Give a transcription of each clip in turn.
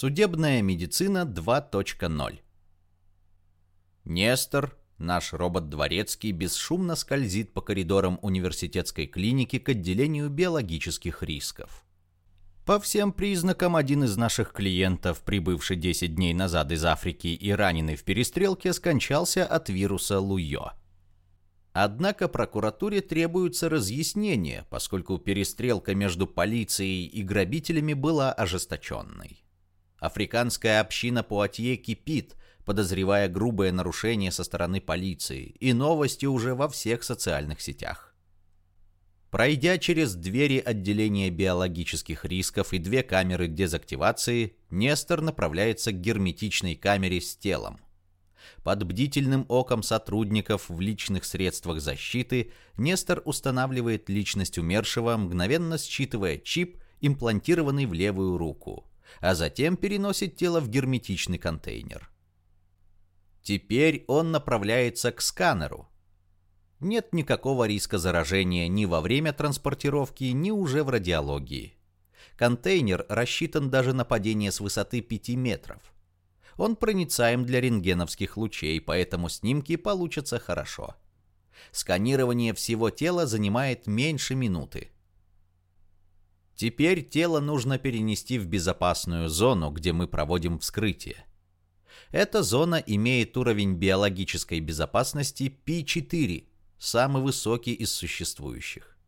Судебная медицина 2.0 Нестор, наш робот-дворецкий, бесшумно скользит по коридорам университетской клиники к отделению биологических рисков. По всем признакам, один из наших клиентов, прибывший 10 дней назад из Африки и раненый в перестрелке, скончался от вируса Луйо. Однако прокуратуре требуются разъяснения, поскольку перестрелка между полицией и грабителями была ожесточенной. Африканская община Пуатье кипит, подозревая грубое нарушение со стороны полиции, и новости уже во всех социальных сетях. Пройдя через двери отделения биологических рисков и две камеры дезактивации, Нестор направляется к герметичной камере с телом. Под бдительным оком сотрудников в личных средствах защиты Нестор устанавливает личность умершего, мгновенно считывая чип, имплантированный в левую руку, а затем переносит тело в герметичный контейнер. Теперь он направляется к сканеру, нет никакого риска заражения ни во время транспортировки, ни уже в радиологии. Контейнер рассчитан даже на падение с высоты 5 метров. Он проницаем для рентгеновских лучей, поэтому снимки получатся хорошо. Сканирование всего тела занимает меньше минуты. Теперь тело нужно перенести в безопасную зону, где мы проводим вскрытие. Эта зона имеет уровень биологической безопасности P4, самый высокий из существующих.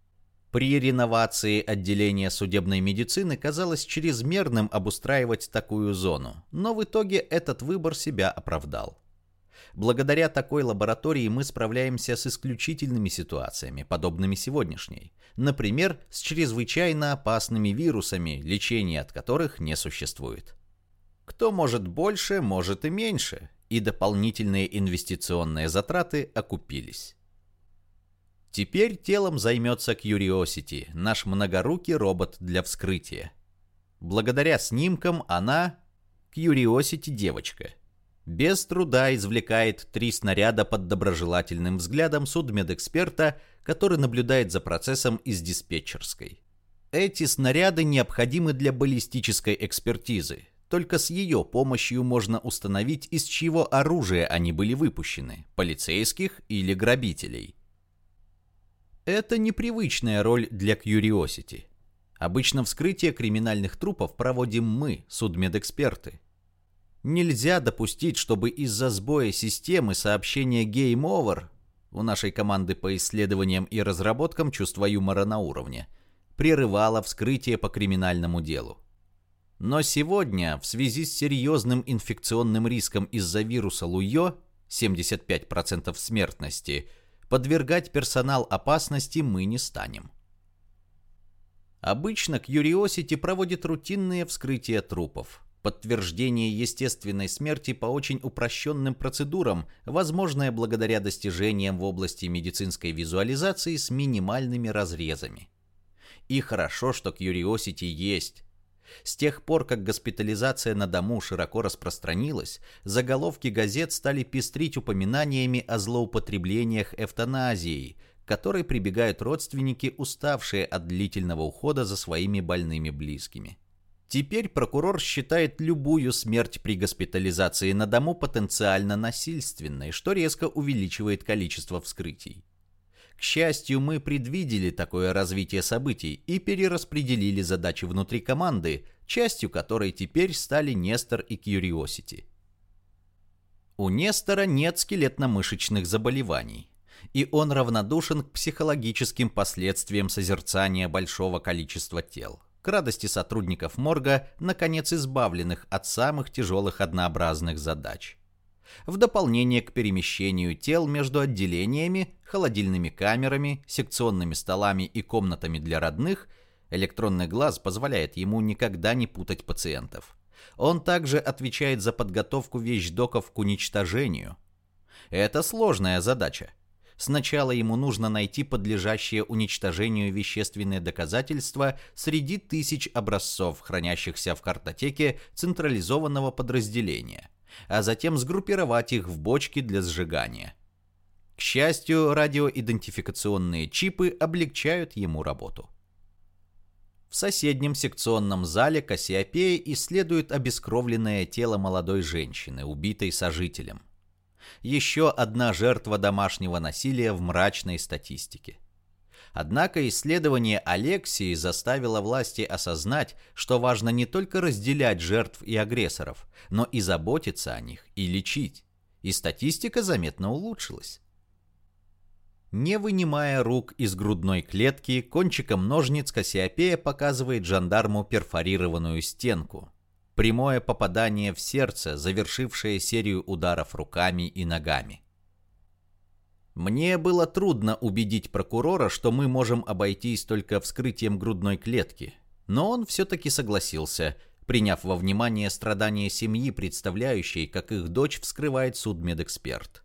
При реновации отделения судебной медицины казалось чрезмерным обустраивать такую зону, но в итоге этот выбор себя оправдал. Благодаря такой лаборатории мы справляемся с исключительными ситуациями, подобными сегодняшней. Например, с чрезвычайно опасными вирусами, лечения от которых не существует. Кто может больше, может и меньше, и дополнительные инвестиционные затраты окупились. Теперь телом займется Curiosity, наш многорукий робот для вскрытия. Благодаря снимкам она, Curiosity девочка, без труда извлекает три снаряда под доброжелательным взглядом судмедэксперта, который наблюдает за процессом из диспетчерской. Эти снаряды необходимы для баллистической экспертизы. Только с ее помощью можно установить, из чьего оружия они были выпущены – полицейских или грабителей – это непривычная роль для Curiosity. Обычно вскрытие криминальных трупов проводим мы, судмедэксперты. Нельзя допустить, чтобы из-за сбоя системы сообщения Game Over у нашей команды по исследованиям и разработкам чувства юмора на уровне прерывало вскрытие по криминальному делу. Но сегодня, в связи с серьезным инфекционным риском из-за вируса Луйо, 75% смертности – подвергать персонал опасности мы не станем. Обычно Curiosity проводит рутинные вскрытия трупов. Подтверждение естественной смерти по очень упрощенным процедурам, возможное благодаря достижениям в области медицинской визуализации с минимальными разрезами. И хорошо, что Curiosity есть, с тех пор, как госпитализация на дому широко распространилась, заголовки газет стали пестрить упоминаниями о злоупотреблениях эвтаназией, к которой прибегают родственники, уставшие от длительного ухода за своими больными близкими. Теперь прокурор считает любую смерть при госпитализации на дому потенциально насильственной, что резко увеличивает количество вскрытий. К счастью, мы предвидели такое развитие событий и перераспределили задачи внутри команды, частью которой теперь стали Нестор и Curiosity. У Нестора нет скелетно-мышечных заболеваний, и он равнодушен к психологическим последствиям созерцания большого количества тел, к радости сотрудников морга, наконец избавленных от самых тяжелых однообразных задач в дополнение к перемещению тел между отделениями, холодильными камерами, секционными столами и комнатами для родных, электронный глаз позволяет ему никогда не путать пациентов. Он также отвечает за подготовку вещдоков к уничтожению. Это сложная задача. Сначала ему нужно найти подлежащее уничтожению вещественные доказательства среди тысяч образцов, хранящихся в картотеке централизованного подразделения – а затем сгруппировать их в бочки для сжигания. К счастью, радиоидентификационные чипы облегчают ему работу. В соседнем секционном зале Кассиопея исследует обескровленное тело молодой женщины, убитой сожителем. Еще одна жертва домашнего насилия в мрачной статистике. Однако исследование Алексии заставило власти осознать, что важно не только разделять жертв и агрессоров, но и заботиться о них и лечить. И статистика заметно улучшилась. Не вынимая рук из грудной клетки, кончиком ножниц Кассиопея показывает жандарму перфорированную стенку. Прямое попадание в сердце, завершившее серию ударов руками и ногами. Мне было трудно убедить прокурора, что мы можем обойтись только вскрытием грудной клетки, но он все-таки согласился, приняв во внимание страдания семьи, представляющей, как их дочь вскрывает судмедэксперт.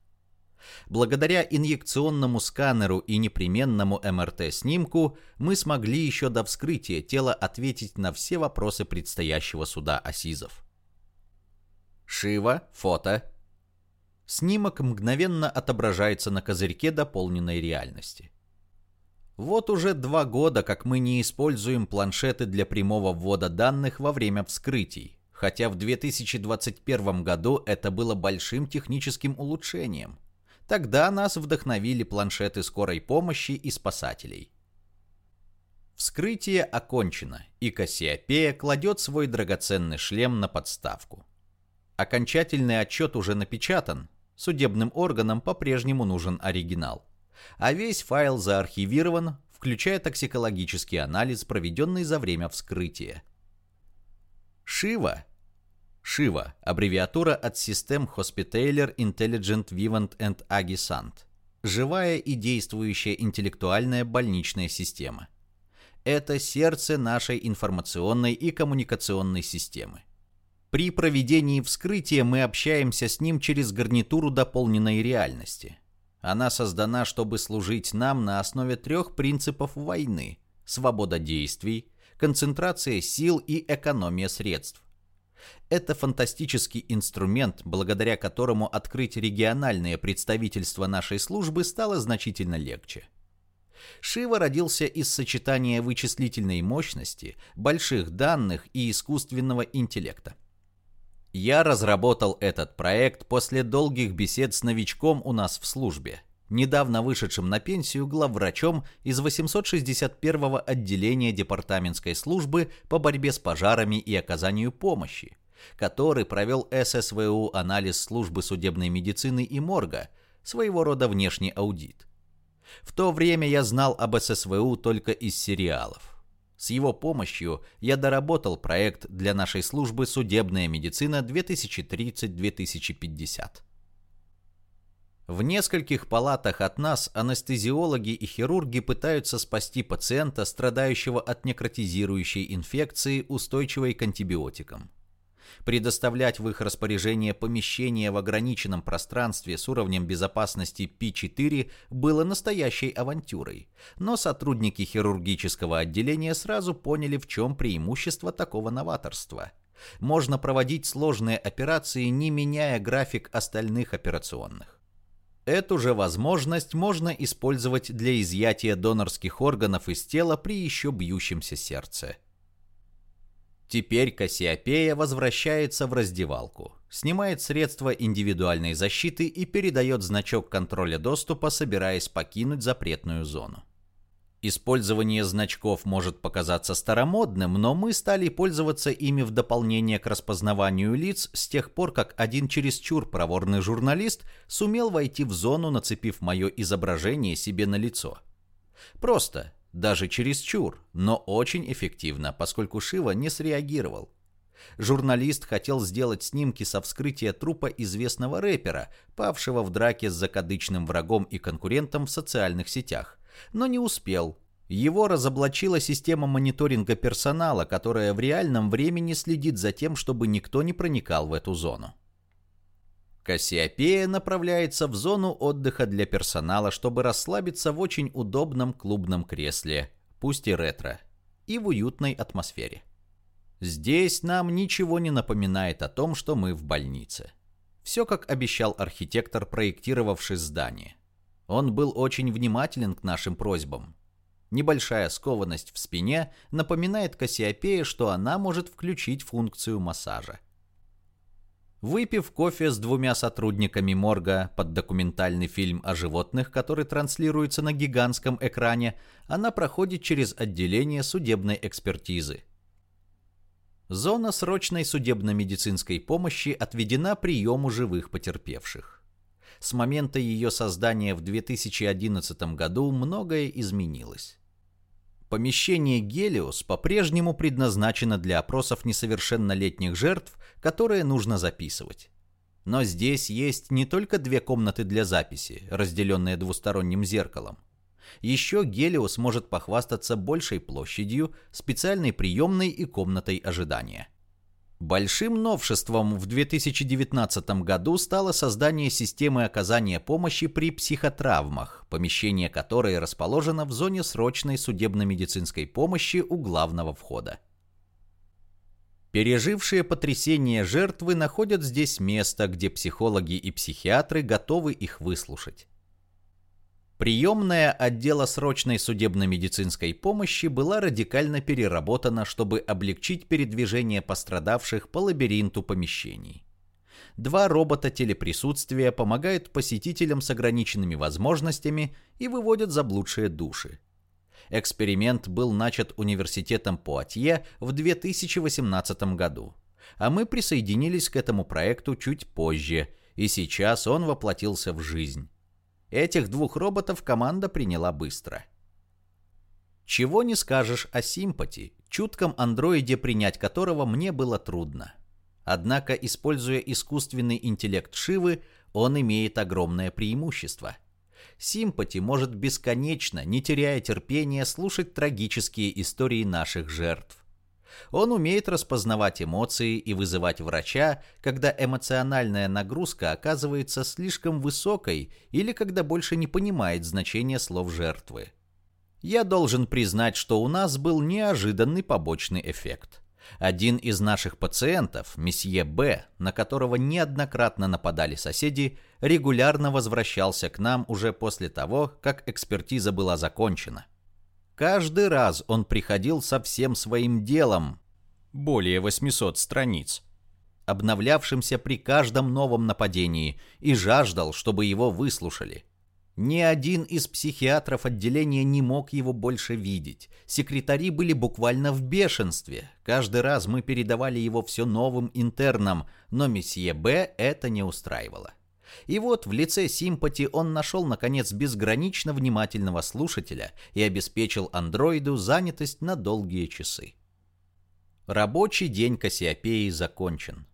Благодаря инъекционному сканеру и непременному МРТ-снимку мы смогли еще до вскрытия тела ответить на все вопросы предстоящего суда Асизов. Шива, фото. Снимок мгновенно отображается на козырьке дополненной реальности. Вот уже два года, как мы не используем планшеты для прямого ввода данных во время вскрытий, хотя в 2021 году это было большим техническим улучшением – Тогда нас вдохновили планшеты скорой помощи и спасателей. Вскрытие окончено, и Кассиопея кладет свой драгоценный шлем на подставку. Окончательный отчет уже напечатан, судебным органам по-прежнему нужен оригинал. А весь файл заархивирован, включая токсикологический анализ, проведенный за время вскрытия. Шива Шива – аббревиатура от систем Hospitaler Intelligent Vivant and Agisant. Живая и действующая интеллектуальная больничная система. Это сердце нашей информационной и коммуникационной системы. При проведении вскрытия мы общаемся с ним через гарнитуру дополненной реальности. Она создана, чтобы служить нам на основе трех принципов войны – свобода действий, концентрация сил и экономия средств. Это фантастический инструмент, благодаря которому открыть региональное представительство нашей службы стало значительно легче. Шива родился из сочетания вычислительной мощности, больших данных и искусственного интеллекта. Я разработал этот проект после долгих бесед с новичком у нас в службе, недавно вышедшим на пенсию главврачом из 861-го отделения департаментской службы по борьбе с пожарами и оказанию помощи, который провел ССВУ анализ службы судебной медицины и морга, своего рода внешний аудит. В то время я знал об ССВУ только из сериалов. С его помощью я доработал проект для нашей службы «Судебная медицина 2030-2050». В нескольких палатах от нас анестезиологи и хирурги пытаются спасти пациента, страдающего от некротизирующей инфекции, устойчивой к антибиотикам. Предоставлять в их распоряжение помещение в ограниченном пространстве с уровнем безопасности P4 было настоящей авантюрой, но сотрудники хирургического отделения сразу поняли, в чем преимущество такого новаторства. Можно проводить сложные операции, не меняя график остальных операционных. Эту же возможность можно использовать для изъятия донорских органов из тела при еще бьющемся сердце. Теперь Кассиопея возвращается в раздевалку, снимает средства индивидуальной защиты и передает значок контроля доступа, собираясь покинуть запретную зону. Использование значков может показаться старомодным, но мы стали пользоваться ими в дополнение к распознаванию лиц с тех пор, как один чересчур проворный журналист сумел войти в зону, нацепив мое изображение себе на лицо. Просто, даже чересчур, но очень эффективно, поскольку Шива не среагировал. Журналист хотел сделать снимки со вскрытия трупа известного рэпера, павшего в драке с закадычным врагом и конкурентом в социальных сетях – но не успел. Его разоблачила система мониторинга персонала, которая в реальном времени следит за тем, чтобы никто не проникал в эту зону. Кассиопея направляется в зону отдыха для персонала, чтобы расслабиться в очень удобном клубном кресле, пусть и ретро, и в уютной атмосфере. Здесь нам ничего не напоминает о том, что мы в больнице. Все как обещал архитектор, проектировавший здание. Он был очень внимателен к нашим просьбам. Небольшая скованность в спине напоминает Кассиопее, что она может включить функцию массажа. Выпив кофе с двумя сотрудниками морга под документальный фильм о животных, который транслируется на гигантском экране, она проходит через отделение судебной экспертизы. Зона срочной судебно-медицинской помощи отведена приему живых потерпевших. С момента ее создания в 2011 году многое изменилось. Помещение «Гелиос» по-прежнему предназначено для опросов несовершеннолетних жертв, которые нужно записывать. Но здесь есть не только две комнаты для записи, разделенные двусторонним зеркалом. Еще Гелиос может похвастаться большей площадью, специальной приемной и комнатой ожидания. Большим новшеством в 2019 году стало создание системы оказания помощи при психотравмах, помещение которой расположено в зоне срочной судебно-медицинской помощи у главного входа. Пережившие потрясение жертвы находят здесь место, где психологи и психиатры готовы их выслушать. Приемная отдела срочной судебно-медицинской помощи была радикально переработана, чтобы облегчить передвижение пострадавших по лабиринту помещений. Два робота телеприсутствия помогают посетителям с ограниченными возможностями и выводят заблудшие души. Эксперимент был начат университетом Пуатье в 2018 году, а мы присоединились к этому проекту чуть позже, и сейчас он воплотился в жизнь. Этих двух роботов команда приняла быстро. Чего не скажешь о Симпати, чутком андроиде, принять которого мне было трудно. Однако, используя искусственный интеллект Шивы, он имеет огромное преимущество. Симпати может бесконечно, не теряя терпения, слушать трагические истории наших жертв. Он умеет распознавать эмоции и вызывать врача, когда эмоциональная нагрузка оказывается слишком высокой или когда больше не понимает значения слов жертвы. Я должен признать, что у нас был неожиданный побочный эффект. Один из наших пациентов, месье Б, на которого неоднократно нападали соседи, регулярно возвращался к нам уже после того, как экспертиза была закончена. Каждый раз он приходил со всем своим делом, более 800 страниц, обновлявшимся при каждом новом нападении, и жаждал, чтобы его выслушали. Ни один из психиатров отделения не мог его больше видеть. Секретари были буквально в бешенстве. Каждый раз мы передавали его все новым интернам, но месье Б это не устраивало. И вот в лице Симпати он нашел, наконец, безгранично внимательного слушателя и обеспечил андроиду занятость на долгие часы. Рабочий день Кассиопеи закончен.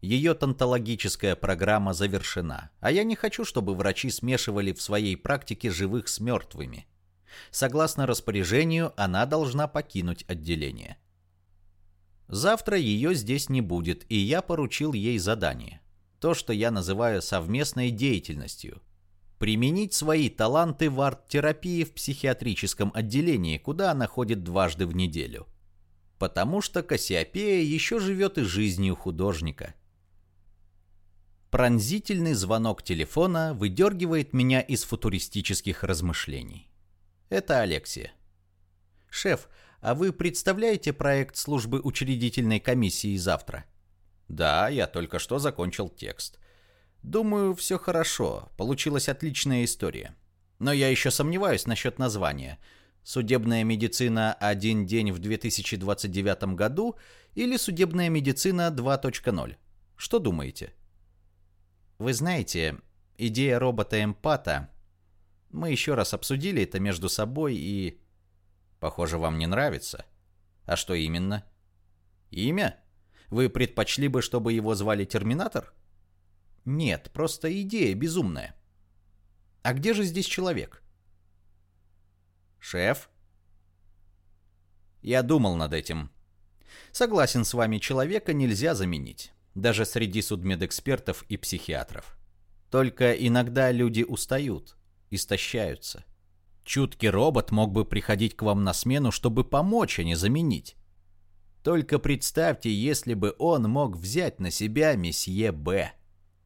Ее тонтологическая программа завершена, а я не хочу, чтобы врачи смешивали в своей практике живых с мертвыми. Согласно распоряжению, она должна покинуть отделение. Завтра ее здесь не будет, и я поручил ей задание то, что я называю совместной деятельностью. Применить свои таланты в арт-терапии в психиатрическом отделении, куда она ходит дважды в неделю. Потому что Кассиопея еще живет и жизнью художника. Пронзительный звонок телефона выдергивает меня из футуристических размышлений. Это Алексия. «Шеф, а вы представляете проект службы учредительной комиссии завтра?» Да, я только что закончил текст. Думаю, все хорошо, получилась отличная история. Но я еще сомневаюсь насчет названия. Судебная медицина «Один день в 2029 году» или Судебная медицина 2.0. Что думаете? Вы знаете, идея робота-эмпата... Мы еще раз обсудили это между собой и... Похоже, вам не нравится. А что именно? Имя? Вы предпочли бы, чтобы его звали Терминатор? Нет, просто идея безумная. А где же здесь человек? Шеф? Я думал над этим. Согласен с вами, человека нельзя заменить. Даже среди судмедэкспертов и психиатров. Только иногда люди устают, истощаются. Чуткий робот мог бы приходить к вам на смену, чтобы помочь, а не заменить. Только представьте, если бы он мог взять на себя месье Б.